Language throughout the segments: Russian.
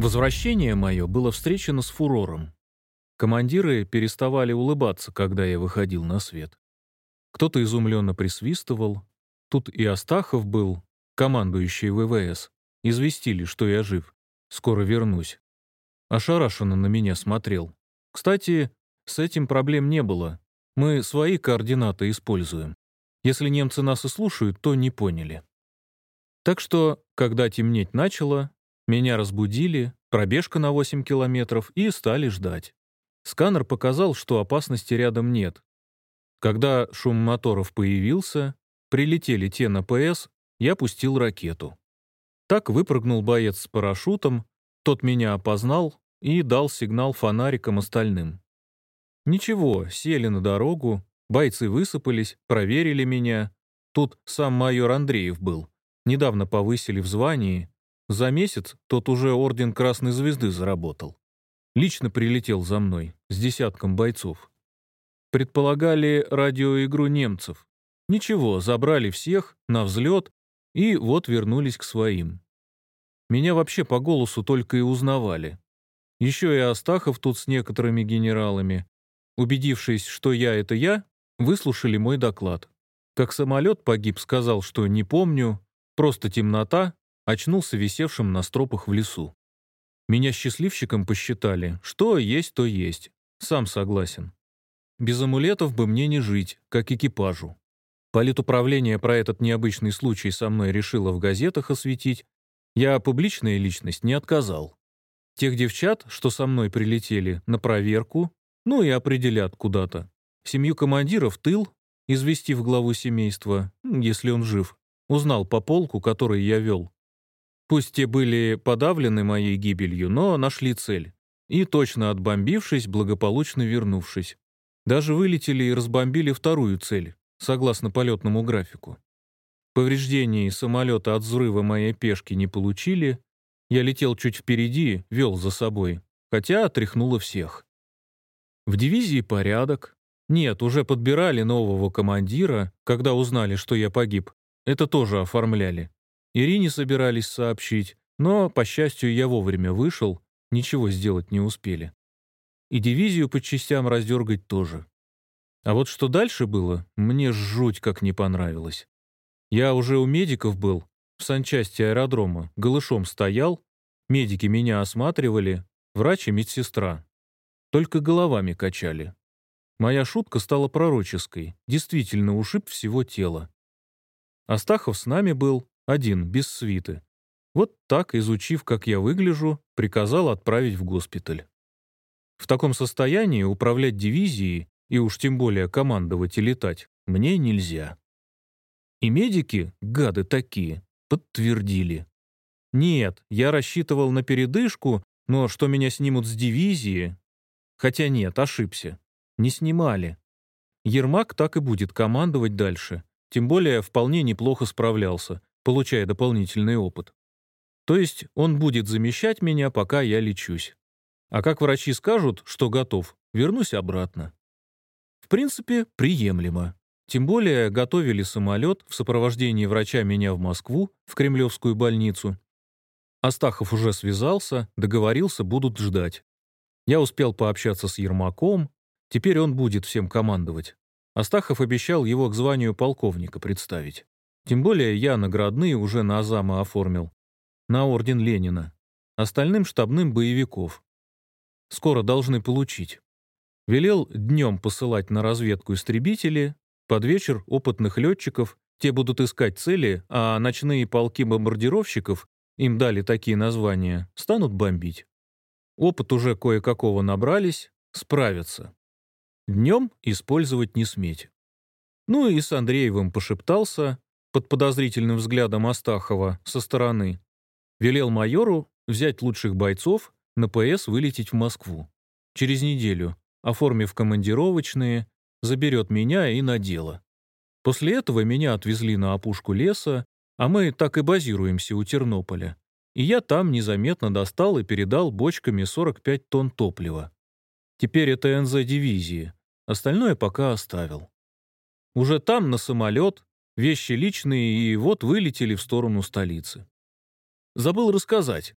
Возвращение мое было встречено с фурором. Командиры переставали улыбаться, когда я выходил на свет. Кто-то изумленно присвистывал. Тут и Астахов был, командующий ВВС. Известили, что я жив. Скоро вернусь. Ошарашенно на меня смотрел. Кстати, с этим проблем не было. Мы свои координаты используем. Если немцы нас и слушают, то не поняли. Так что, когда темнеть начало, меня разбудили, пробежка на 8 километров, и стали ждать. Сканер показал, что опасности рядом нет. Когда шум моторов появился, прилетели те на ПС, я пустил ракету. Так выпрыгнул боец с парашютом, тот меня опознал и дал сигнал фонарикам остальным. Ничего, сели на дорогу, бойцы высыпались, проверили меня. Тут сам майор Андреев был. Недавно повысили в звании, за месяц тот уже орден Красной Звезды заработал. Лично прилетел за мной, с десятком бойцов. Предполагали радиоигру немцев. Ничего, забрали всех, на взлет, и вот вернулись к своим. Меня вообще по голосу только и узнавали. Еще и Астахов тут с некоторыми генералами. Убедившись, что я — это я, выслушали мой доклад. Как самолет погиб, сказал, что не помню, просто темнота, очнулся висевшим на стропах в лесу. Меня счастливчиком посчитали. Что есть, то есть. Сам согласен. Без амулетов бы мне не жить, как экипажу. Политуправление про этот необычный случай со мной решило в газетах осветить. Я публичная личность не отказал. Тех девчат, что со мной прилетели, на проверку, ну и определят куда-то. Семью командиров тыл, известив главу семейства, если он жив, узнал по полку, который я вел, Пусть те были подавлены моей гибелью, но нашли цель. И, точно отбомбившись, благополучно вернувшись. Даже вылетели и разбомбили вторую цель, согласно полетному графику. Повреждений самолета от взрыва моей пешки не получили. Я летел чуть впереди, вел за собой, хотя отряхнуло всех. В дивизии порядок. Нет, уже подбирали нового командира, когда узнали, что я погиб. Это тоже оформляли. Ирине собирались сообщить, но, по счастью, я вовремя вышел, ничего сделать не успели. И дивизию по частям раздергать тоже. А вот что дальше было, мне жуть как не понравилось. Я уже у медиков был, в санчасти аэродрома, голышом стоял, медики меня осматривали, врач и медсестра. Только головами качали. Моя шутка стала пророческой, действительно ушиб всего тела. Астахов с нами был, один, без свиты. Вот так, изучив, как я выгляжу, приказал отправить в госпиталь. В таком состоянии управлять дивизией и уж тем более командовать и летать мне нельзя. И медики, гады такие, подтвердили. Нет, я рассчитывал на передышку, но что меня снимут с дивизии... Хотя нет, ошибся. Не снимали. Ермак так и будет командовать дальше. Тем более вполне неплохо справлялся получая дополнительный опыт. То есть он будет замещать меня, пока я лечусь. А как врачи скажут, что готов, вернусь обратно. В принципе, приемлемо. Тем более готовили самолет в сопровождении врача меня в Москву, в Кремлевскую больницу. Астахов уже связался, договорился, будут ждать. Я успел пообщаться с Ермаком, теперь он будет всем командовать. Астахов обещал его к званию полковника представить. Тем более я наградные уже на Азама оформил. На орден Ленина. Остальным штабным боевиков. Скоро должны получить. Велел днем посылать на разведку истребители, под вечер опытных летчиков, те будут искать цели, а ночные полки бомбардировщиков, им дали такие названия, станут бомбить. Опыт уже кое-какого набрались, справятся. Днем использовать не сметь. Ну и с Андреевым пошептался, под подозрительным взглядом Астахова со стороны, велел майору взять лучших бойцов, на ПС вылететь в Москву. Через неделю, оформив командировочные, заберет меня и на дело. После этого меня отвезли на опушку леса, а мы так и базируемся у Тернополя. И я там незаметно достал и передал бочками 45 тонн топлива. Теперь это НЗ дивизии, остальное пока оставил. Уже там на самолет Вещи личные и вот вылетели в сторону столицы. Забыл рассказать.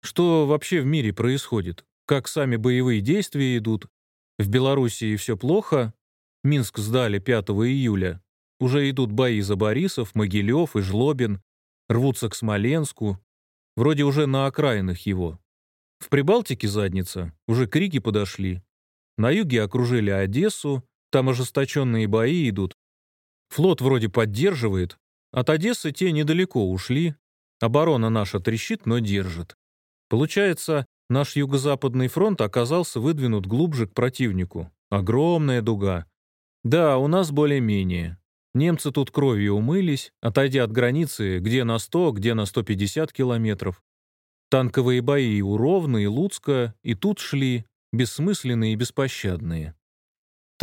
Что вообще в мире происходит? Как сами боевые действия идут? В Белоруссии все плохо. Минск сдали 5 июля. Уже идут бои за Борисов, Могилев и Жлобин. Рвутся к Смоленску. Вроде уже на окраинах его. В Прибалтике задница. Уже крики подошли. На юге окружили Одессу. Там ожесточенные бои идут. Флот вроде поддерживает. От Одессы те недалеко ушли. Оборона наша трещит, но держит. Получается, наш юго-западный фронт оказался выдвинут глубже к противнику. Огромная дуга. Да, у нас более-менее. Немцы тут кровью умылись, отойдя от границы где на 100, где на 150 километров. Танковые бои у Ровно и Луцка и тут шли, бессмысленные и беспощадные.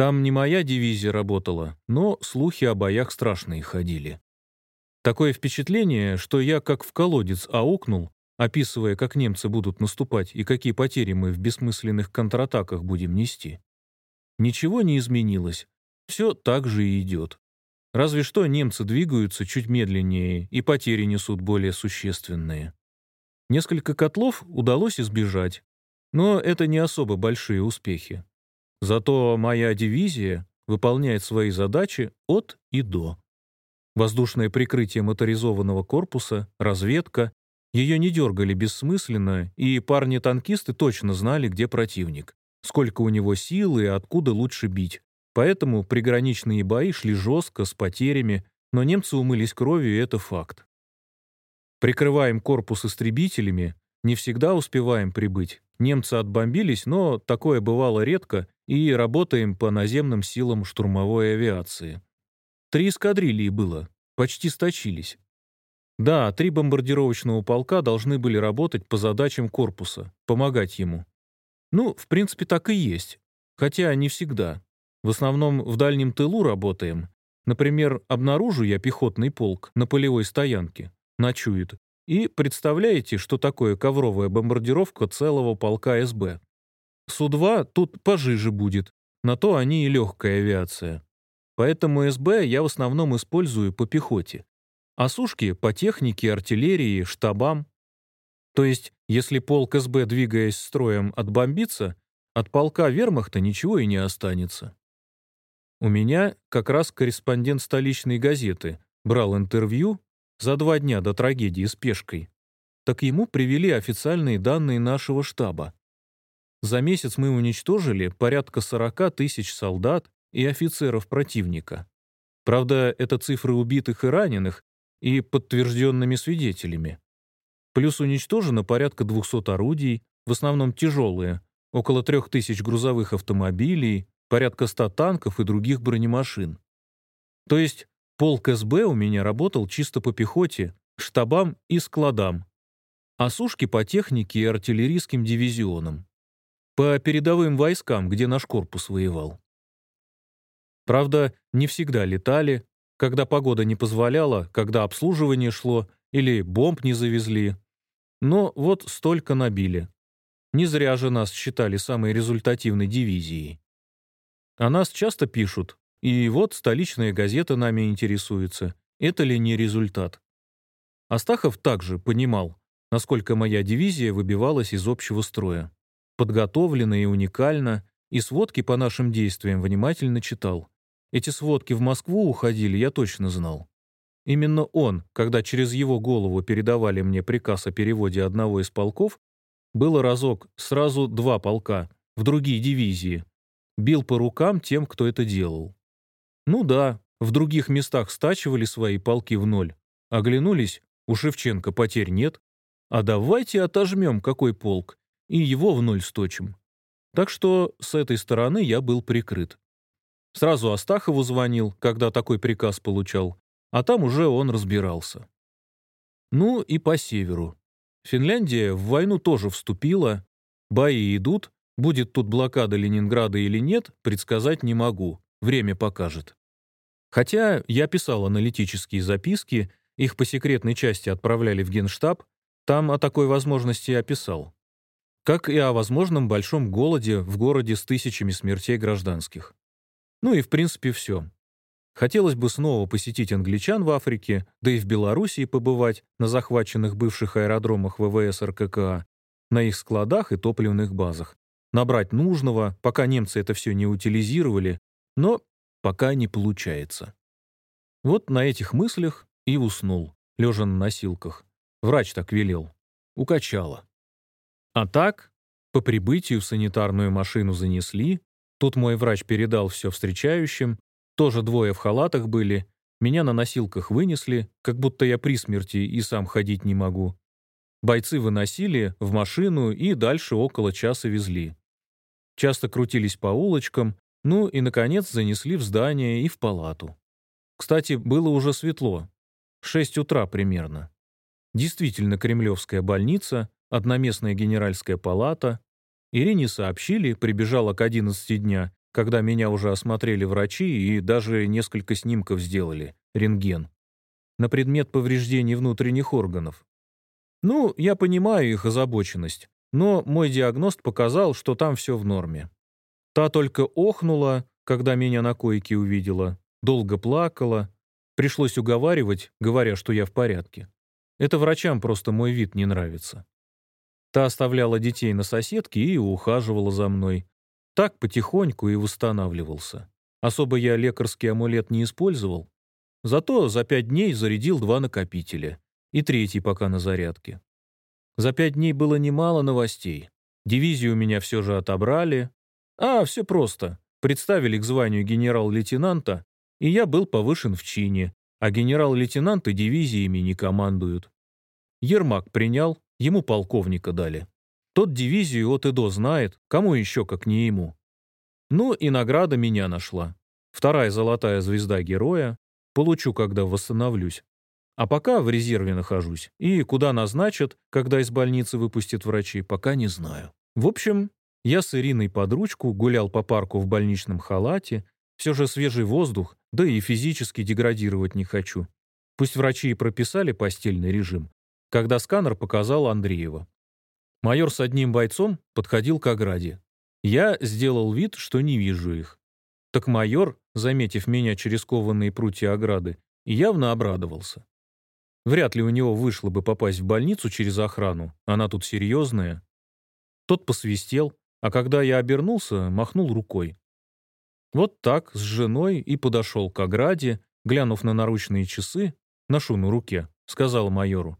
Там не моя дивизия работала, но слухи о боях страшные ходили. Такое впечатление, что я как в колодец аукнул, описывая, как немцы будут наступать и какие потери мы в бессмысленных контратаках будем нести. Ничего не изменилось. Все так же и идет. Разве что немцы двигаются чуть медленнее и потери несут более существенные. Несколько котлов удалось избежать, но это не особо большие успехи. Зато моя дивизия выполняет свои задачи от и до. Воздушное прикрытие моторизованного корпуса, разведка, ее не дергали бессмысленно, и парни-танкисты точно знали, где противник, сколько у него силы и откуда лучше бить. Поэтому приграничные бои шли жестко, с потерями, но немцы умылись кровью, и это факт. Прикрываем корпус истребителями, не всегда успеваем прибыть. Немцы отбомбились, но такое бывало редко, и работаем по наземным силам штурмовой авиации. Три эскадрильи было, почти сточились. Да, три бомбардировочного полка должны были работать по задачам корпуса, помогать ему. Ну, в принципе, так и есть. Хотя не всегда. В основном в дальнем тылу работаем. Например, обнаружу я пехотный полк на полевой стоянке, ночует. И представляете, что такое ковровая бомбардировка целого полка СБ? Су-2 тут пожиже будет, на то они и легкая авиация. Поэтому СБ я в основном использую по пехоте а сушки — по технике, артиллерии, штабам. То есть, если полк СБ, двигаясь строем, отбомбится, от полка вермахта ничего и не останется. У меня как раз корреспондент столичной газеты брал интервью за два дня до трагедии с пешкой. Так ему привели официальные данные нашего штаба. За месяц мы уничтожили порядка 40 тысяч солдат и офицеров противника. Правда, это цифры убитых и раненых, и подтвержденными свидетелями. Плюс уничтожено порядка 200 орудий, в основном тяжелые, около 3000 грузовых автомобилей, порядка 100 танков и других бронемашин. То есть полк СБ у меня работал чисто по пехоте, штабам и складам, а сушки по технике и артиллерийским дивизионам. По передовым войскам, где наш корпус воевал. Правда, не всегда летали, когда погода не позволяла, когда обслуживание шло или бомб не завезли. Но вот столько набили. Не зря же нас считали самой результативной дивизией. О нас часто пишут, и вот столичная газета нами интересуется. Это ли не результат? Астахов также понимал, насколько моя дивизия выбивалась из общего строя. Подготовлена и уникально, и сводки по нашим действиям внимательно читал. Эти сводки в Москву уходили, я точно знал. Именно он, когда через его голову передавали мне приказ о переводе одного из полков, было разок сразу два полка, в другие дивизии. Бил по рукам тем, кто это делал. Ну да, в других местах стачивали свои полки в ноль. Оглянулись, у Шевченко потерь нет. А давайте отожмем какой полк, и его в ноль сточим. Так что с этой стороны я был прикрыт. Сразу Астахову звонил, когда такой приказ получал, а там уже он разбирался. Ну и по северу. Финляндия в войну тоже вступила, бои идут, будет тут блокада Ленинграда или нет, предсказать не могу, время покажет. Хотя я писал аналитические записки, их по секретной части отправляли в Генштаб, там о такой возможности описал. Как и о возможном большом голоде в городе с тысячами смертей гражданских. Ну и в принципе все. Хотелось бы снова посетить англичан в Африке, да и в Белоруссии побывать на захваченных бывших аэродромах ВВС РККА, на их складах и топливных базах. Набрать нужного, пока немцы это все не утилизировали, но пока не получается. Вот на этих мыслях и уснул, лежа на носилках. Врач так велел. Укачало. А так, по прибытию санитарную машину занесли, тут мой врач передал все встречающим, тоже двое в халатах были, меня на носилках вынесли, как будто я при смерти и сам ходить не могу. Бойцы выносили в машину и дальше около часа везли. Часто крутились по улочкам, ну и, наконец, занесли в здание и в палату. Кстати, было уже светло. Шесть утра примерно. Действительно кремлевская больница, одноместная генеральская палата. Ирине сообщили, прибежала к 11 дня, когда меня уже осмотрели врачи и даже несколько снимков сделали, рентген, на предмет повреждений внутренних органов. Ну, я понимаю их озабоченность, но мой диагност показал, что там все в норме. Та только охнула, когда меня на койке увидела, долго плакала, пришлось уговаривать, говоря, что я в порядке. Это врачам просто мой вид не нравится. Та оставляла детей на соседке и ухаживала за мной. Так потихоньку и восстанавливался. Особо я лекарский амулет не использовал. Зато за пять дней зарядил два накопителя. И третий пока на зарядке. За пять дней было немало новостей. Дивизию меня все же отобрали, а, все просто. Представили к званию генерал-лейтенанта, и я был повышен в чине, а генерал-лейтенанты дивизиями не командуют. Ермак принял, ему полковника дали. Тот дивизию от и до знает, кому еще, как не ему. Ну и награда меня нашла. Вторая золотая звезда героя. Получу, когда восстановлюсь. А пока в резерве нахожусь. И куда назначат, когда из больницы выпустят врачи, пока не знаю. В общем, я с Ириной под ручку гулял по парку в больничном халате, все же свежий воздух, да и физически деградировать не хочу. Пусть врачи и прописали постельный режим, когда сканер показал Андреева. Майор с одним бойцом подходил к ограде. Я сделал вид, что не вижу их. Так майор, заметив меня через кованые прутья ограды, явно обрадовался. Вряд ли у него вышло бы попасть в больницу через охрану, она тут серьезная. Тот посвистел, а когда я обернулся, махнул рукой. Вот так, с женой, и подошел к ограде, глянув на наручные часы, ношу на руке, сказал майору.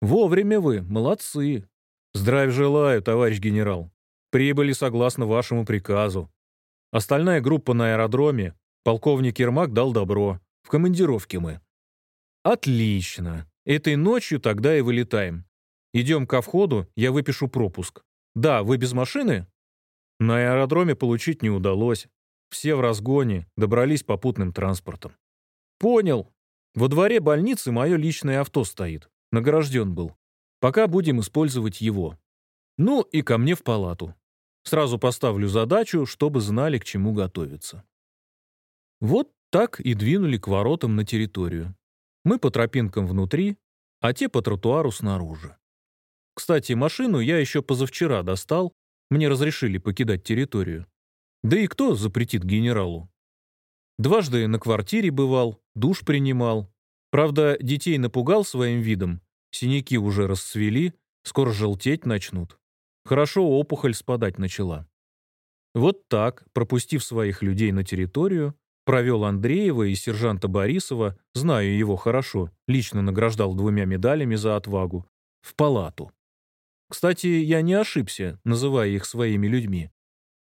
«Вовремя вы, молодцы. Здравия желаю, товарищ генерал. Прибыли согласно вашему приказу. Остальная группа на аэродроме. Полковник Ермак дал добро. В командировке мы». «Отлично. Этой ночью тогда и вылетаем. Идем ко входу, я выпишу пропуск. Да, вы без машины? На аэродроме получить не удалось. Все в разгоне, добрались попутным транспортом. Понял. Во дворе больницы мое личное авто стоит. Награжден был. Пока будем использовать его. Ну и ко мне в палату. Сразу поставлю задачу, чтобы знали, к чему готовиться. Вот так и двинули к воротам на территорию. Мы по тропинкам внутри, а те по тротуару снаружи. Кстати, машину я еще позавчера достал, мне разрешили покидать территорию. Да и кто запретит генералу? Дважды на квартире бывал, душ принимал. Правда, детей напугал своим видом. Синяки уже расцвели, скоро желтеть начнут. Хорошо опухоль спадать начала. Вот так, пропустив своих людей на территорию, провел Андреева и сержанта Борисова, знаю его хорошо, лично награждал двумя медалями за отвагу, в палату. Кстати, я не ошибся, называя их своими людьми.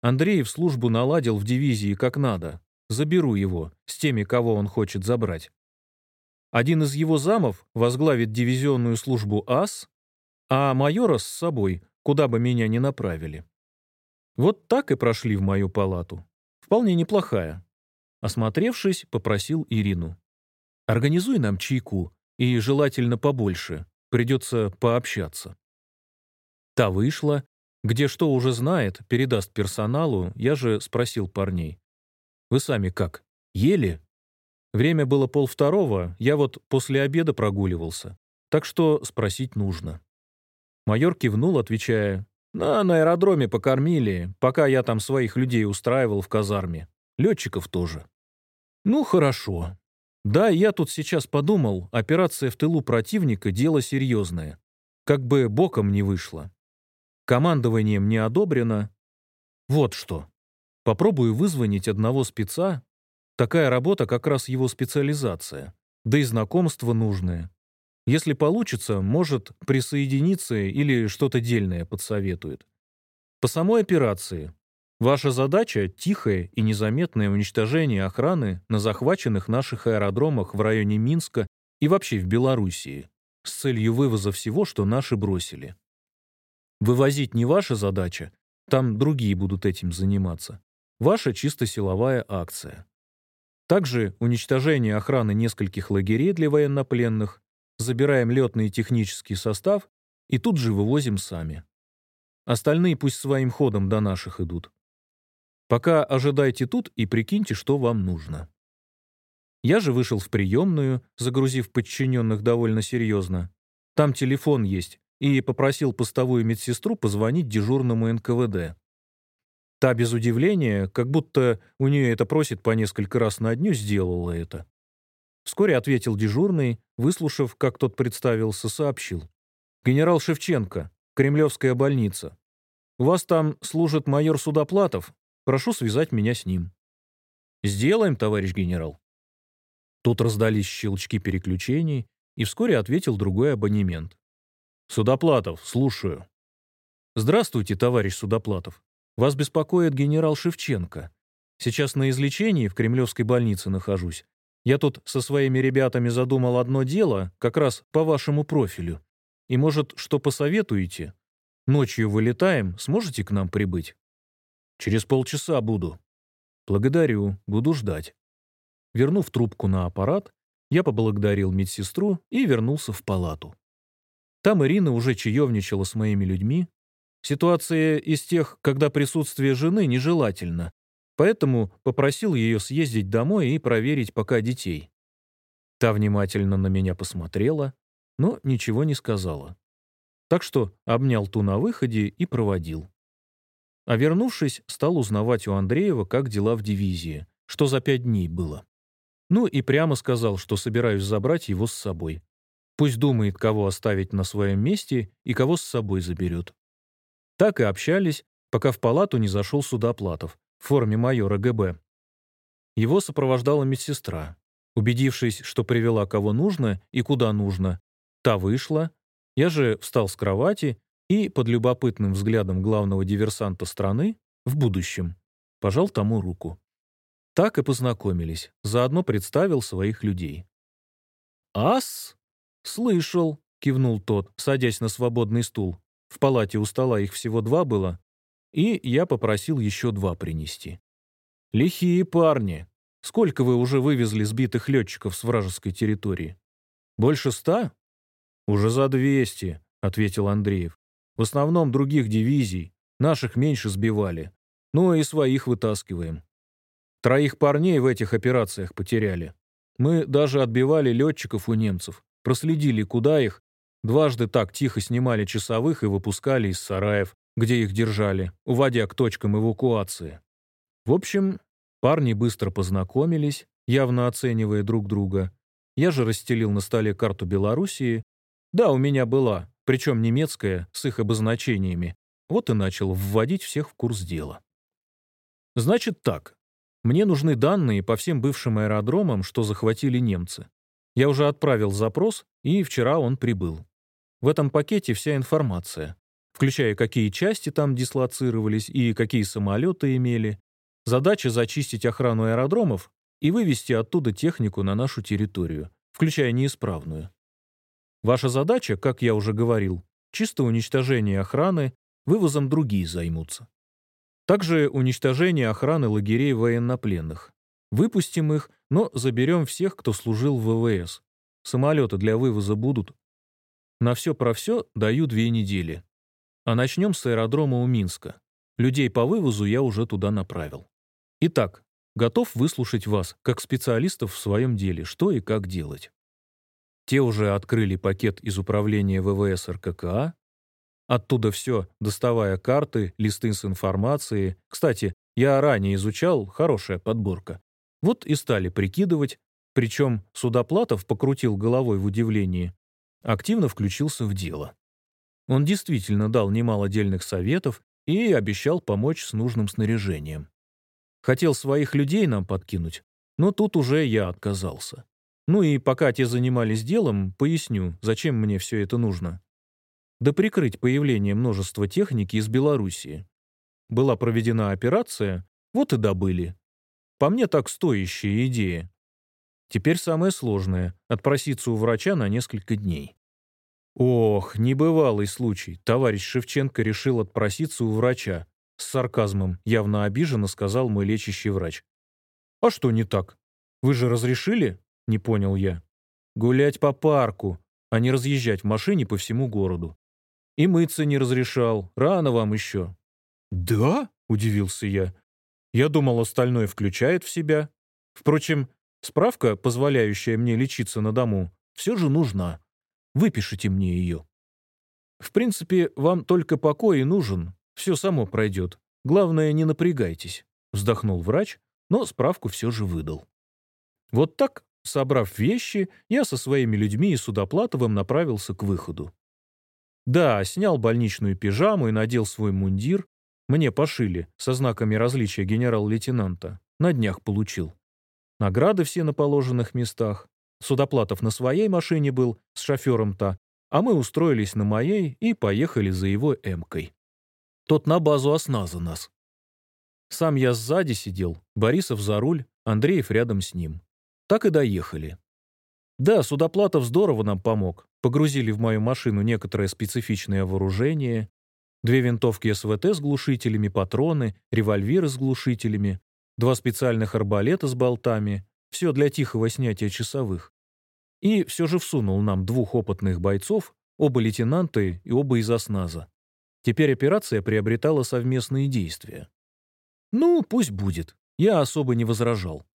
Андреев службу наладил в дивизии как надо. Заберу его, с теми, кого он хочет забрать. Один из его замов возглавит дивизионную службу АС, а майора с собой, куда бы меня ни направили. Вот так и прошли в мою палату. Вполне неплохая. Осмотревшись, попросил Ирину. «Организуй нам чайку, и желательно побольше. Придется пообщаться». Та вышла, где что уже знает, передаст персоналу, я же спросил парней. «Вы сами как? Ели?» Время было полвторого, я вот после обеда прогуливался, так что спросить нужно. Майор кивнул, отвечая, «На, на аэродроме покормили, пока я там своих людей устраивал в казарме. Летчиков тоже». «Ну, хорошо. Да, я тут сейчас подумал, операция в тылу противника — дело серьезное. Как бы боком не вышло. Командованием не одобрено. Вот что. Попробую вызвонить одного спеца. Такая работа как раз его специализация. Да и знакомство нужное. Если получится, может присоединиться или что-то дельное подсоветует. По самой операции. Ваша задача — тихое и незаметное уничтожение охраны на захваченных наших аэродромах в районе Минска и вообще в Белоруссии с целью вывоза всего, что наши бросили. Вывозить не ваша задача, там другие будут этим заниматься. Ваша чисто силовая акция. Также уничтожение охраны нескольких лагерей для военнопленных, забираем летный и технический состав и тут же вывозим сами. Остальные пусть своим ходом до наших идут. Пока ожидайте тут и прикиньте, что вам нужно. Я же вышел в приемную, загрузив подчиненных довольно серьезно. Там телефон есть, и попросил постовую медсестру позвонить дежурному НКВД. Та без удивления, как будто у нее это просит по несколько раз на дню, сделала это. Вскоре ответил дежурный, выслушав, как тот представился, сообщил. «Генерал Шевченко, Кремлевская больница. У вас там служит майор Судоплатов. Прошу связать меня с ним». «Сделаем, товарищ генерал». Тут раздались щелчки переключений, и вскоре ответил другой абонемент. «Судоплатов, слушаю». «Здравствуйте, товарищ Судоплатов. Вас беспокоит генерал Шевченко. Сейчас на излечении в Кремлевской больнице нахожусь. Я тут со своими ребятами задумал одно дело, как раз по вашему профилю. И, может, что посоветуете? Ночью вылетаем, сможете к нам прибыть? Через полчаса буду. Благодарю, буду ждать. Вернув трубку на аппарат, я поблагодарил медсестру и вернулся в палату. Там Ирина уже чаевничала с моими людьми. Ситуация из тех, когда присутствие жены нежелательно, Поэтому попросил ее съездить домой и проверить пока детей. Та внимательно на меня посмотрела, но ничего не сказала. Так что обнял ту на выходе и проводил. А вернувшись, стал узнавать у Андреева, как дела в дивизии, что за пять дней было. Ну и прямо сказал, что собираюсь забрать его с собой. Пусть думает, кого оставить на своем месте и кого с собой заберет. Так и общались, пока в палату не зашел Судоплатов, в форме майора ГБ. Его сопровождала медсестра. Убедившись, что привела кого нужно и куда нужно, та вышла. Я же встал с кровати и, под любопытным взглядом главного диверсанта страны, в будущем, пожал тому руку. Так и познакомились, заодно представил своих людей. «Ас?» «Слышал», — кивнул тот, садясь на свободный стул. В палате у стола их всего два было, и я попросил еще два принести. «Лихие парни! Сколько вы уже вывезли сбитых летчиков с вражеской территории? Больше ста?» «Уже за двести», — ответил Андреев. «В основном других дивизий. Наших меньше сбивали. Ну и своих вытаскиваем. Троих парней в этих операциях потеряли. Мы даже отбивали летчиков у немцев, проследили, куда их, дважды так тихо снимали часовых и выпускали из сараев, где их держали, уводя к точкам эвакуации. В общем, парни быстро познакомились, явно оценивая друг друга. Я же расстелил на столе карту Белоруссии. Да, у меня была, причем немецкая, с их обозначениями. Вот и начал вводить всех в курс дела. Значит так. Мне нужны данные по всем бывшим аэродромам, что захватили немцы. Я уже отправил запрос, и вчера он прибыл. В этом пакете вся информация включая какие части там дислоцировались и какие самолеты имели. Задача зачистить охрану аэродромов и вывести оттуда технику на нашу территорию, включая неисправную. Ваша задача, как я уже говорил, чисто уничтожение охраны, вывозом другие займутся. Также уничтожение охраны лагерей военнопленных. Выпустим их, но заберем всех, кто служил в ВВС. Самолеты для вывоза будут. На все про все даю две недели. А начнем с аэродрома у Минска. Людей по вывозу я уже туда направил. Итак, готов выслушать вас, как специалистов в своем деле, что и как делать. Те уже открыли пакет из управления ВВС РККА. Оттуда все, доставая карты, листы с информацией. Кстати, я ранее изучал, хорошая подборка. Вот и стали прикидывать, причем Судоплатов покрутил головой в удивлении. Активно включился в дело. Он действительно дал немало дельных советов и обещал помочь с нужным снаряжением. Хотел своих людей нам подкинуть, но тут уже я отказался. Ну и пока те занимались делом, поясню, зачем мне все это нужно. Да прикрыть появление множества техники из Белоруссии. Была проведена операция, вот и добыли. По мне так стоящая идея. Теперь самое сложное — отпроситься у врача на несколько дней. Ох, небывалый случай. Товарищ Шевченко решил отпроситься у врача. С сарказмом, явно обиженно сказал мой лечащий врач. «А что не так? Вы же разрешили?» — не понял я. «Гулять по парку, а не разъезжать в машине по всему городу. И мыться не разрешал. Рано вам еще». «Да?» — удивился я. «Я думал, остальное включает в себя. Впрочем, справка, позволяющая мне лечиться на дому, все же нужна. Выпишите мне ее». «В принципе, вам только покой и нужен. Все само пройдет. Главное, не напрягайтесь», — вздохнул врач, но справку все же выдал. Вот так, собрав вещи, я со своими людьми и Судоплатовым направился к выходу. Да, снял больничную пижаму и надел свой мундир. Мне пошили, со знаками различия генерал-лейтенанта. На днях получил. Награды все на положенных местах. Судоплатов на своей машине был, с шофером-то, а мы устроились на моей и поехали за его эмкой. Тот на базу осназа нас. Сам я сзади сидел, Борисов за руль, Андреев рядом с ним. Так и доехали. Да, Судоплатов здорово нам помог. Погрузили в мою машину некоторое специфичное вооружение, две винтовки СВТ с глушителями, патроны, револьверы с глушителями, два специальных арбалета с болтами, все для тихого снятия часовых. И все же всунул нам двух опытных бойцов, оба лейтенанты и оба из осназа. Теперь операция приобретала совместные действия. Ну, пусть будет. Я особо не возражал.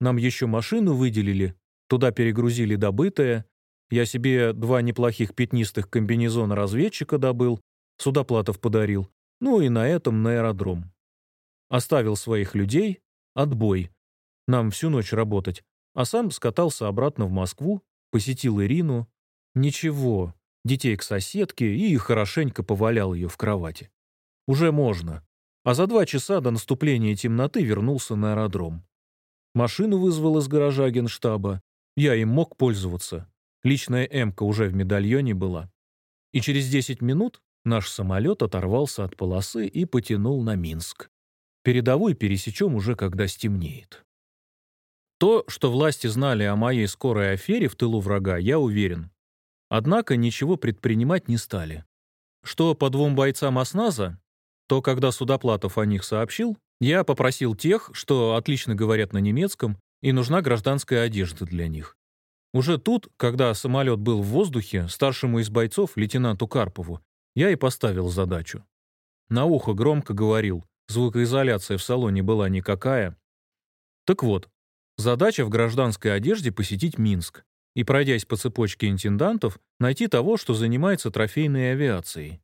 Нам еще машину выделили, туда перегрузили добытое. Я себе два неплохих пятнистых комбинезона разведчика добыл, Судоплатов подарил. Ну и на этом на аэродром. Оставил своих людей, отбой. Нам всю ночь работать. А сам скатался обратно в Москву, посетил Ирину. Ничего, детей к соседке и хорошенько повалял ее в кровати. Уже можно. А за два часа до наступления темноты вернулся на аэродром. Машину вызвал из гаража генштаба. Я им мог пользоваться. Личная «Эмка» уже в медальоне была. И через 10 минут наш самолет оторвался от полосы и потянул на Минск. Передовой пересечем уже, когда стемнеет. То, что власти знали о моей скорой афере в тылу врага, я уверен. Однако ничего предпринимать не стали. Что по двум бойцам осназа, то когда Судоплатов о них сообщил, я попросил тех, что отлично говорят на немецком, и нужна гражданская одежда для них. Уже тут, когда самолет был в воздухе, старшему из бойцов, лейтенанту Карпову, я и поставил задачу. На ухо громко говорил, звукоизоляция в салоне была никакая. Так вот, задача в гражданской одежде посетить Минск, и, пройдясь по цепочке интендантов, найти того, что занимается трофейной авиацией.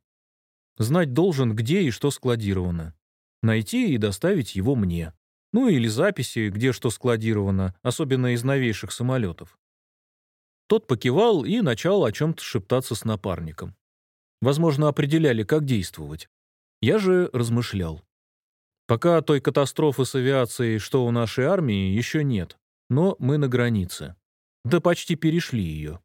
Знать должен, где и что складировано. Найти и доставить его мне. Ну или записи, где что складировано, особенно из новейших самолетов. Тот покивал и начал о чем-то шептаться с напарником. Возможно, определяли, как действовать. Я же размышлял. Пока той катастрофы с авиацией, что у нашей армии, еще нет. Но мы на границе. Да почти перешли ее.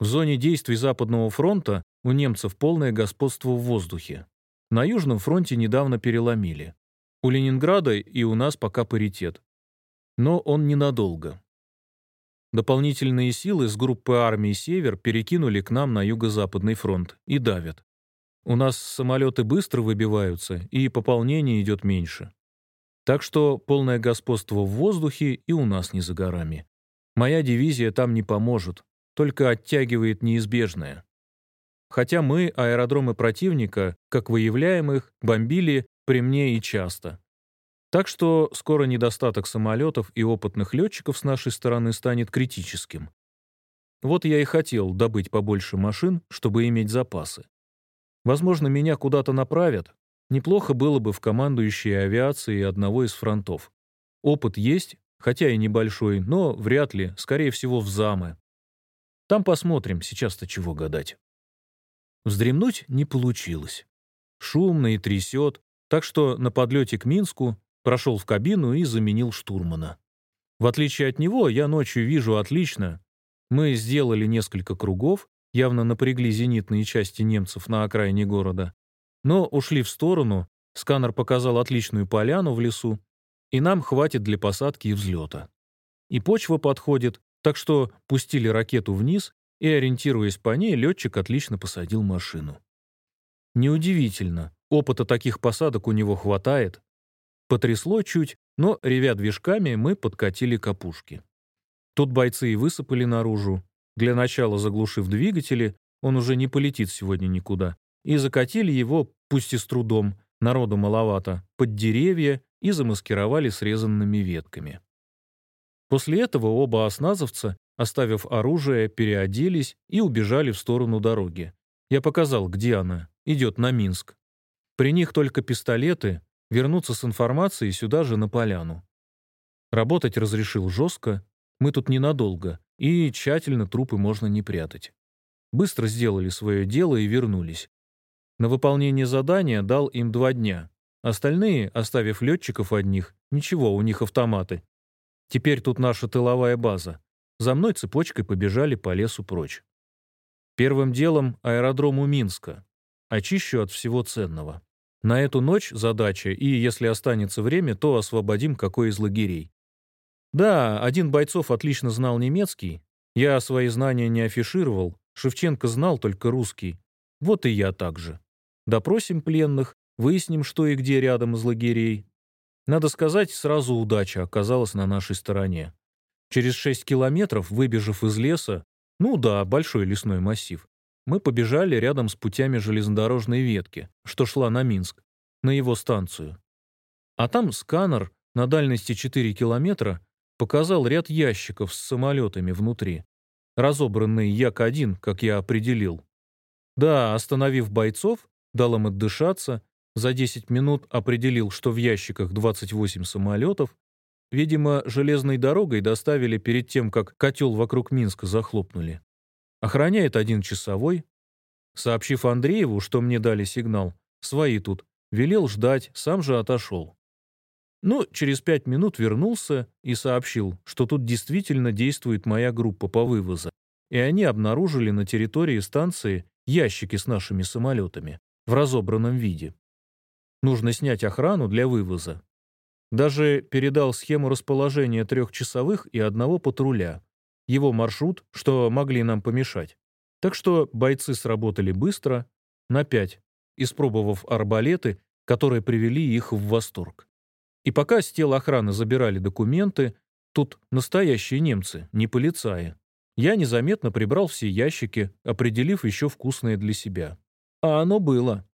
В зоне действий Западного фронта у немцев полное господство в воздухе. На Южном фронте недавно переломили. У Ленинграда и у нас пока паритет. Но он ненадолго. Дополнительные силы с группы армий «Север» перекинули к нам на Юго-Западный фронт и давят. У нас самолеты быстро выбиваются, и пополнение идет меньше. Так что полное господство в воздухе и у нас не за горами. Моя дивизия там не поможет, только оттягивает неизбежное. Хотя мы, аэродромы противника, как выявляем их, бомбили при мне и часто. Так что скоро недостаток самолетов и опытных летчиков с нашей стороны станет критическим. Вот я и хотел добыть побольше машин, чтобы иметь запасы. Возможно, меня куда-то направят. Неплохо было бы в командующей авиации одного из фронтов. Опыт есть, хотя и небольшой, но вряд ли, скорее всего, в замы. Там посмотрим, сейчас-то чего гадать. Вздремнуть не получилось. Шумно и трясет, так что на подлете к Минску прошел в кабину и заменил штурмана. В отличие от него, я ночью вижу отлично. Мы сделали несколько кругов, явно напрягли зенитные части немцев на окраине города, но ушли в сторону, сканер показал отличную поляну в лесу, и нам хватит для посадки и взлета. И почва подходит, так что пустили ракету вниз, и, ориентируясь по ней, летчик отлично посадил машину. Неудивительно, опыта таких посадок у него хватает. Потрясло чуть, но, ревя движками, мы подкатили к опушке. Тут бойцы и высыпали наружу. Для начала заглушив двигатели, он уже не полетит сегодня никуда, и закатили его, пусть и с трудом, народу маловато, под деревья и замаскировали срезанными ветками. После этого оба осназовца, оставив оружие, переоделись и убежали в сторону дороги. Я показал, где она. Идет на Минск. При них только пистолеты, вернуться с информацией сюда же на поляну. Работать разрешил жестко, мы тут ненадолго, и тщательно трупы можно не прятать. Быстро сделали свое дело и вернулись. На выполнение задания дал им два дня. Остальные, оставив летчиков одних, ничего, у них автоматы, Теперь тут наша тыловая база. За мной цепочкой побежали по лесу прочь. Первым делом аэродром у Минска. Очищу от всего ценного. На эту ночь задача, и если останется время, то освободим какой из лагерей. Да, один бойцов отлично знал немецкий. Я свои знания не афишировал. Шевченко знал только русский. Вот и я также. Допросим пленных, выясним, что и где рядом из лагерей, надо сказать, сразу удача оказалась на нашей стороне. Через шесть километров, выбежав из леса, ну да, большой лесной массив, мы побежали рядом с путями железнодорожной ветки, что шла на Минск, на его станцию. А там сканер на дальности 4 километра показал ряд ящиков с самолетами внутри, разобранные Як-1, как я определил. Да, остановив бойцов, дал им отдышаться, за 10 минут определил, что в ящиках 28 самолетов. Видимо, железной дорогой доставили перед тем, как котел вокруг Минска захлопнули. Охраняет один часовой. Сообщив Андрееву, что мне дали сигнал, свои тут, велел ждать, сам же отошел. Ну, через пять минут вернулся и сообщил, что тут действительно действует моя группа по вывозу, и они обнаружили на территории станции ящики с нашими самолетами в разобранном виде. Нужно снять охрану для вывоза. Даже передал схему расположения трех часовых и одного патруля. Его маршрут, что могли нам помешать. Так что бойцы сработали быстро, на пять, испробовав арбалеты, которые привели их в восторг. И пока с тела охраны забирали документы, тут настоящие немцы, не полицаи, я незаметно прибрал все ящики, определив еще вкусное для себя. А оно было.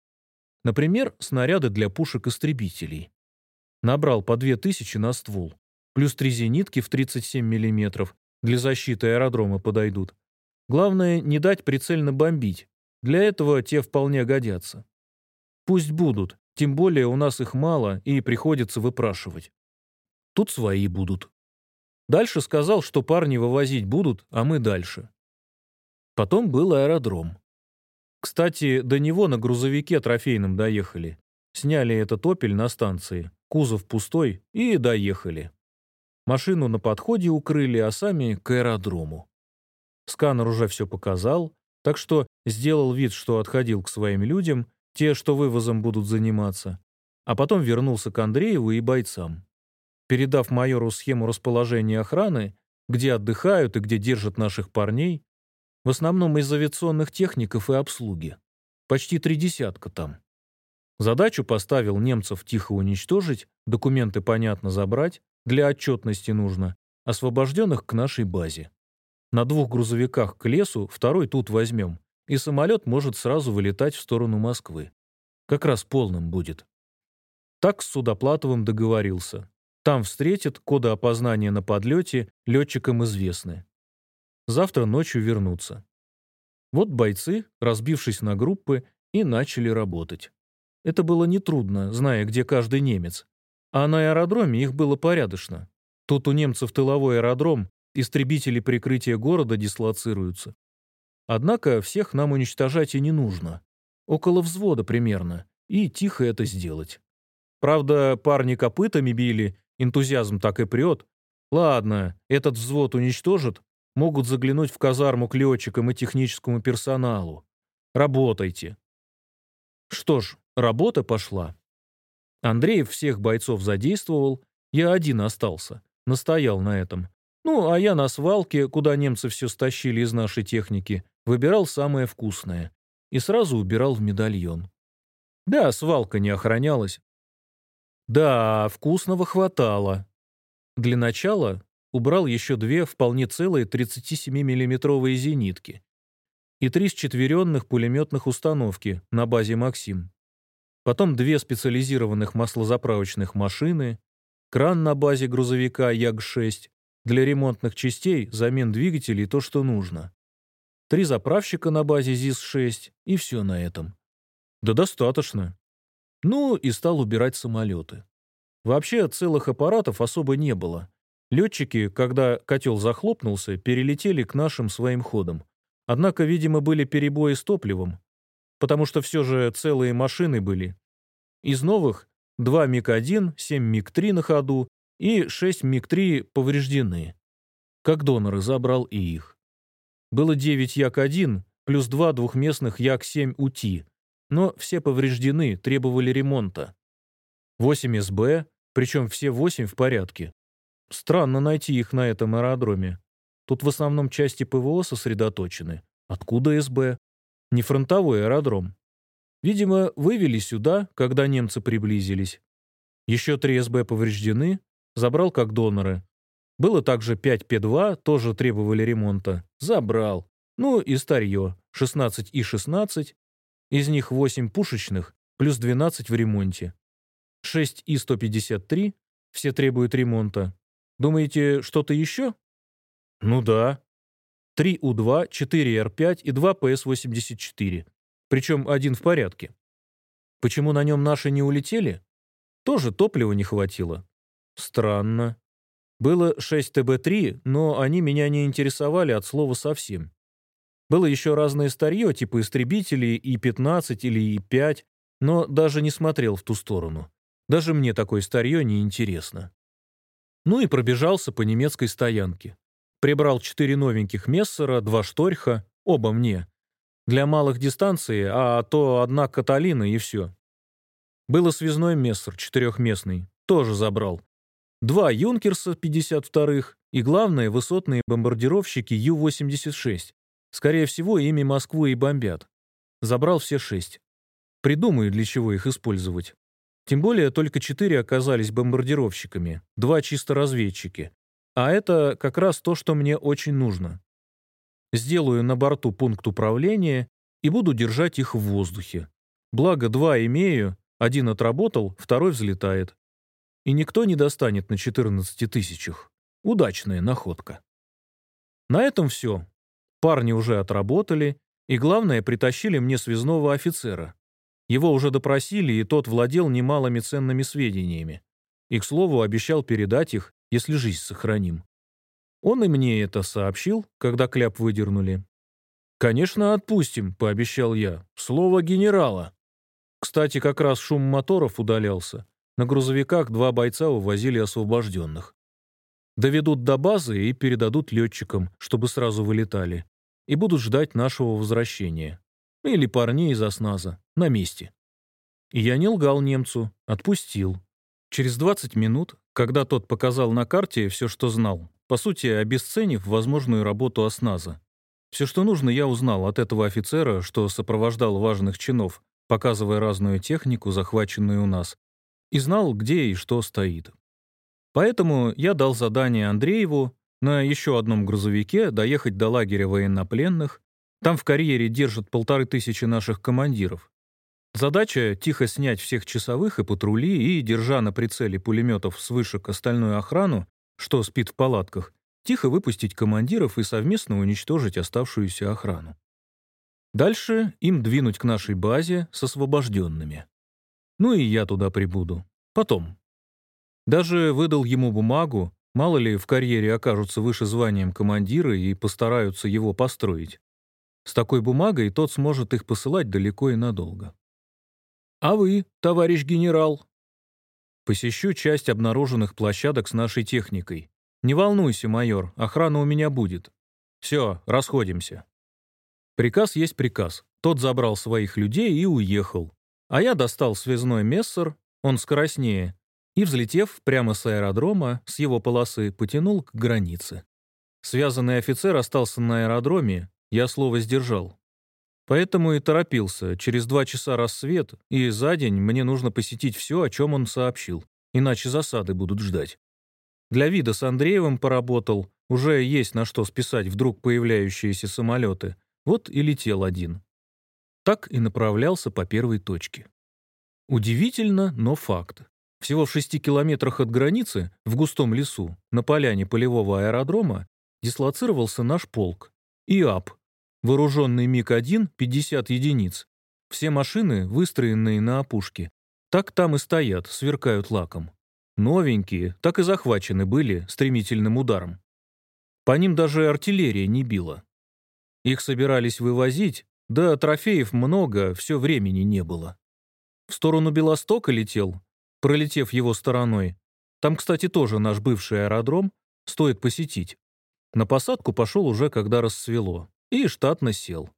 Например, снаряды для пушек-истребителей. Набрал по 2000 на ствол. Плюс три зенитки в 37 мм. Для защиты аэродрома подойдут. Главное, не дать прицельно бомбить. Для этого те вполне годятся. Пусть будут, тем более у нас их мало и приходится выпрашивать. Тут свои будут. Дальше сказал, что парни вывозить будут, а мы дальше. Потом был аэродром. Кстати, до него на грузовике трофейном доехали. Сняли этот «Опель» на станции, кузов пустой, и доехали. Машину на подходе укрыли, а сами к аэродрому. Сканер уже все показал, так что сделал вид, что отходил к своим людям, те, что вывозом будут заниматься, а потом вернулся к Андрееву и бойцам. Передав майору схему расположения охраны, где отдыхают и где держат наших парней, в основном из авиационных техников и обслуги. Почти три десятка там. Задачу поставил немцев тихо уничтожить, документы, понятно, забрать, для отчетности нужно, освобожденных к нашей базе. На двух грузовиках к лесу, второй тут возьмем, и самолет может сразу вылетать в сторону Москвы. Как раз полным будет. Так с Судоплатовым договорился. Там встретят, коды опознания на подлете летчикам известны завтра ночью вернуться. Вот бойцы, разбившись на группы, и начали работать. Это было нетрудно, зная, где каждый немец. А на аэродроме их было порядочно. Тут у немцев тыловой аэродром, истребители прикрытия города дислоцируются. Однако всех нам уничтожать и не нужно. Около взвода примерно. И тихо это сделать. Правда, парни копытами били, энтузиазм так и прет. Ладно, этот взвод уничтожит, могут заглянуть в казарму к летчикам и техническому персоналу. Работайте. Что ж, работа пошла. Андреев всех бойцов задействовал, я один остался, настоял на этом. Ну, а я на свалке, куда немцы все стащили из нашей техники, выбирал самое вкусное и сразу убирал в медальон. Да, свалка не охранялась. Да, вкусного хватало. Для начала убрал еще две вполне целые 37-миллиметровые зенитки и три счетверенных пулеметных установки на базе «Максим». Потом две специализированных маслозаправочных машины, кран на базе грузовика Як-6 для ремонтных частей, замен двигателей то, что нужно. Три заправщика на базе ЗИС-6 и все на этом. Да достаточно. Ну и стал убирать самолеты. Вообще целых аппаратов особо не было. Летчики, когда котел захлопнулся, перелетели к нашим своим ходам. Однако, видимо, были перебои с топливом, потому что все же целые машины были. Из новых два МиГ-1, 7 МиГ-3 на ходу и 6 МиГ-3 повреждены. Как доноры забрал и их. Было 9 Як-1 плюс два двухместных Як-7 УТИ, но все повреждены, требовали ремонта. 8 СБ, причем все 8 в порядке. Странно найти их на этом аэродроме. Тут в основном части ПВО сосредоточены. Откуда СБ? Не фронтовой аэродром. Видимо, вывели сюда, когда немцы приблизились. Еще три СБ повреждены, забрал как доноры. Было также 5 П-2, тоже требовали ремонта. Забрал. Ну и старье, 16 И-16. Из них 8 пушечных, плюс 12 в ремонте. 6 И-153, все требуют ремонта. Думаете, что-то еще? Ну да. 3 У-2, 4 Р-5 и 2 ПС-84. Причем один в порядке. Почему на нем наши не улетели? Тоже топлива не хватило. Странно. Было 6 ТБ-3, но они меня не интересовали от слова совсем. Было еще разное старье, типа истребителей И-15 или И-5, но даже не смотрел в ту сторону. Даже мне такое старье не интересно. Ну и пробежался по немецкой стоянке. Прибрал четыре новеньких Мессера, два Шторха, оба мне. Для малых дистанций, а то одна Каталина и все. Было связной Мессер, четырехместный, тоже забрал. Два Юнкерса 52-х и, главное, высотные бомбардировщики Ю-86. Скорее всего, ими Москву и бомбят. Забрал все шесть. Придумаю, для чего их использовать. Тем более только четыре оказались бомбардировщиками, два чисто разведчики. А это как раз то, что мне очень нужно. Сделаю на борту пункт управления и буду держать их в воздухе. Благо, два имею, один отработал, второй взлетает. И никто не достанет на 14 тысячах. Удачная находка. На этом все. Парни уже отработали, и главное, притащили мне связного офицера. Его уже допросили, и тот владел немалыми ценными сведениями. И, к слову, обещал передать их если жизнь сохраним. Он и мне это сообщил, когда кляп выдернули. «Конечно, отпустим», — пообещал я. «Слово генерала». Кстати, как раз шум моторов удалялся. На грузовиках два бойца увозили освобожденных. Доведут до базы и передадут летчикам, чтобы сразу вылетали. И будут ждать нашего возвращения. Или парней из осназа. На месте. И я не лгал немцу. Отпустил. Через 20 минут когда тот показал на карте все, что знал, по сути, обесценив возможную работу осназа. Все, что нужно, я узнал от этого офицера, что сопровождал важных чинов, показывая разную технику, захваченную у нас, и знал, где и что стоит. Поэтому я дал задание Андрееву на еще одном грузовике доехать до лагеря военнопленных. Там в карьере держат полторы тысячи наших командиров. Задача — тихо снять всех часовых и патрули и, держа на прицеле пулеметов с вышек остальную охрану, что спит в палатках, тихо выпустить командиров и совместно уничтожить оставшуюся охрану. Дальше им двинуть к нашей базе с освобожденными. Ну и я туда прибуду. Потом. Даже выдал ему бумагу, мало ли в карьере окажутся выше званием командира и постараются его построить. С такой бумагой тот сможет их посылать далеко и надолго. «А вы, товарищ генерал?» «Посещу часть обнаруженных площадок с нашей техникой. Не волнуйся, майор, охрана у меня будет. Все, расходимся». Приказ есть приказ. Тот забрал своих людей и уехал. А я достал связной мессер, он скоростнее, и, взлетев прямо с аэродрома, с его полосы потянул к границе. Связанный офицер остался на аэродроме, я слово сдержал. Поэтому и торопился. Через два часа рассвет, и за день мне нужно посетить все, о чем он сообщил. Иначе засады будут ждать. Для вида с Андреевым поработал. Уже есть на что списать вдруг появляющиеся самолеты. Вот и летел один. Так и направлялся по первой точке. Удивительно, но факт. Всего в шести километрах от границы, в густом лесу, на поляне полевого аэродрома, дислоцировался наш полк. ИАП. Вооруженный МиГ-1 — 50 единиц. Все машины, выстроенные на опушке. Так там и стоят, сверкают лаком. Новенькие, так и захвачены были стремительным ударом. По ним даже артиллерия не била. Их собирались вывозить, да трофеев много, все времени не было. В сторону Белостока летел, пролетев его стороной. Там, кстати, тоже наш бывший аэродром, стоит посетить. На посадку пошел уже, когда рассвело, и штатно сел.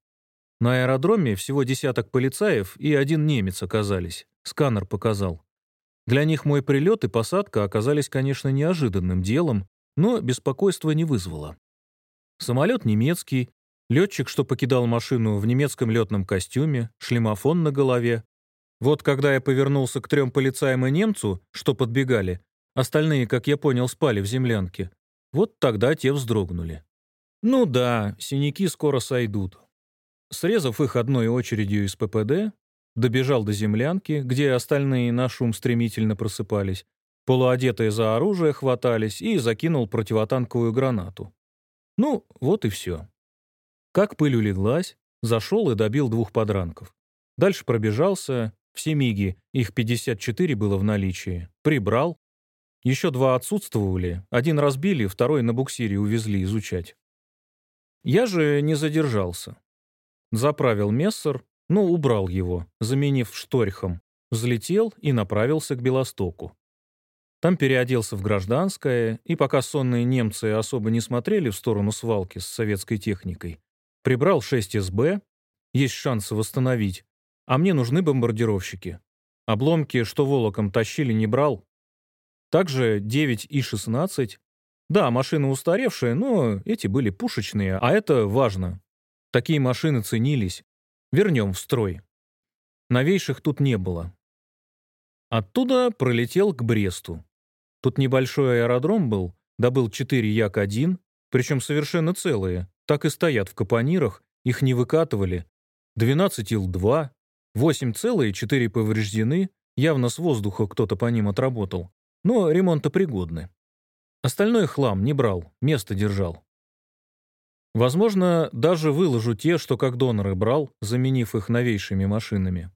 На аэродроме всего десяток полицаев и один немец оказались, сканер показал. Для них мой прилет и посадка оказались, конечно, неожиданным делом, но беспокойства не вызвало. Самолет немецкий, летчик, что покидал машину в немецком летном костюме, шлемофон на голове, вот когда я повернулся к трем полицаям и немцу, что подбегали, остальные, как я понял, спали в землянке, вот тогда те вздрогнули. Ну да, синяки скоро сойдут. Срезав их одной очередью из ППД, добежал до землянки, где остальные на шум стремительно просыпались, полуодетые за оружие хватались и закинул противотанковую гранату. Ну, вот и все. Как пыль улеглась, зашел и добил двух подранков. Дальше пробежался, все миги, их 54 было в наличии, прибрал. Еще два отсутствовали, один разбили, второй на буксире увезли изучать. Я же не задержался. Заправил мессер, но убрал его, заменив шторхом, взлетел и направился к Белостоку. Там переоделся в гражданское, и пока сонные немцы особо не смотрели в сторону свалки с советской техникой, прибрал 6 СБ, есть шансы восстановить, а мне нужны бомбардировщики. Обломки, что волоком тащили, не брал. Также 9 И-16. Да, машины устаревшие, но эти были пушечные, а это важно. Такие машины ценились. Вернем в строй. Новейших тут не было. Оттуда пролетел к Бресту. Тут небольшой аэродром был, добыл 4 Як-1, причем совершенно целые, так и стоят в капонирах, их не выкатывали. 12 Ил-2, Восемь целые, четыре повреждены, явно с воздуха кто-то по ним отработал, но ремонтопригодны. Остальной хлам не брал, место держал. Возможно, даже выложу те, что как доноры брал, заменив их новейшими машинами.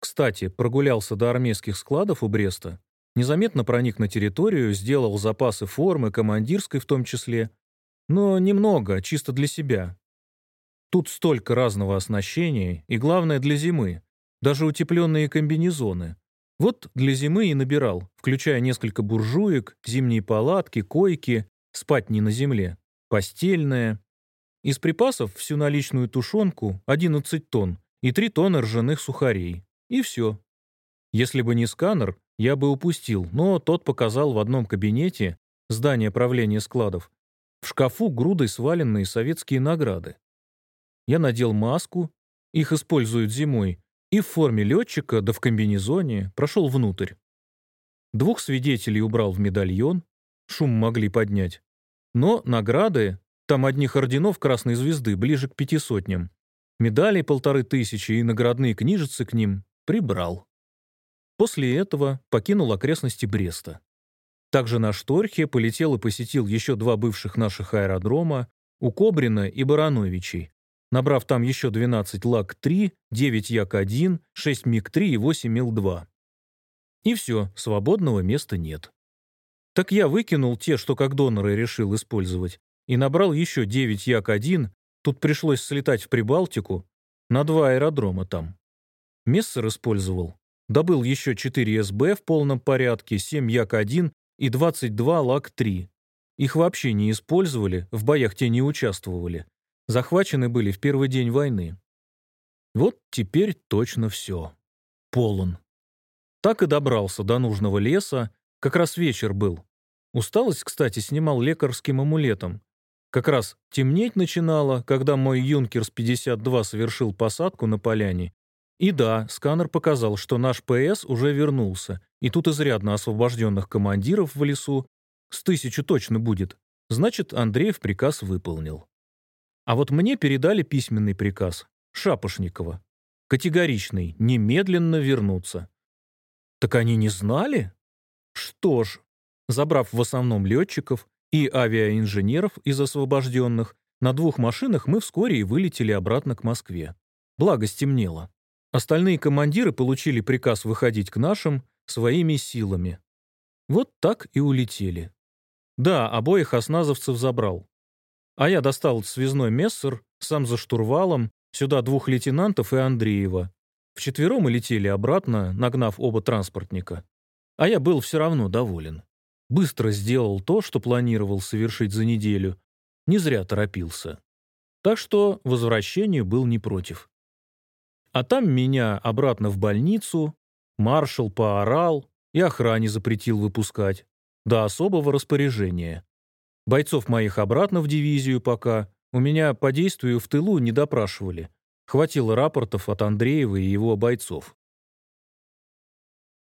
Кстати, прогулялся до армейских складов у Бреста, незаметно проник на территорию, сделал запасы формы, командирской в том числе, но немного, чисто для себя, Тут столько разного оснащения, и главное для зимы. Даже утепленные комбинезоны. Вот для зимы и набирал, включая несколько буржуек, зимние палатки, койки, спать не на земле, постельное. Из припасов всю наличную тушенку 11 тонн и 3 тонны ржаных сухарей. И все. Если бы не сканер, я бы упустил, но тот показал в одном кабинете здание правления складов. В шкафу грудой сваленные советские награды. Я надел маску, их используют зимой, и в форме летчика, да в комбинезоне, прошел внутрь. Двух свидетелей убрал в медальон, шум могли поднять. Но награды, там одних орденов Красной Звезды ближе к пяти сотням, медалей полторы тысячи и наградные книжицы к ним прибрал. После этого покинул окрестности Бреста. Также на Шторхе полетел и посетил еще два бывших наших аэродрома у Кобрина и Барановичей, набрав там еще 12 ЛАК-3, 9 Як-1, 6 МиГ-3 и 8 Ил-2. И все, свободного места нет. Так я выкинул те, что как доноры решил использовать, и набрал еще 9 Як-1, Тут пришлось слетать в Прибалтику, на два аэродрома там. Мессер использовал. Добыл еще 4 СБ в полном порядке, 7 Як-1 и 22 Лак-3. Их вообще не использовали, в боях те не участвовали. Захвачены были в первый день войны. Вот теперь точно все. Полон. Так и добрался до нужного леса, как раз вечер был. Усталость, кстати, снимал лекарским амулетом. Как раз темнеть начинало, когда мой «Юнкерс-52» совершил посадку на поляне. И да, сканер показал, что наш ПС уже вернулся, и тут изрядно освобожденных командиров в лесу, с тысячу точно будет. Значит, Андреев приказ выполнил. А вот мне передали письменный приказ. Шапошникова. Категоричный, немедленно вернуться. Так они не знали? Что ж, забрав в основном летчиков и авиаинженеров из освобожденных, на двух машинах мы вскоре и вылетели обратно к Москве. Благо стемнело. Остальные командиры получили приказ выходить к нашим своими силами. Вот так и улетели. Да, обоих осназовцев забрал. А я достал связной мессер, сам за штурвалом, сюда двух лейтенантов и Андреева. Вчетвером мы летели обратно, нагнав оба транспортника. А я был все равно доволен. Быстро сделал то, что планировал совершить за неделю. Не зря торопился. Так что возвращению был не против. А там меня обратно в больницу, маршал поорал и охране запретил выпускать. До особого распоряжения. Бойцов моих обратно в дивизию пока. У меня по действию в тылу не допрашивали. Хватило рапортов от Андреева и его бойцов.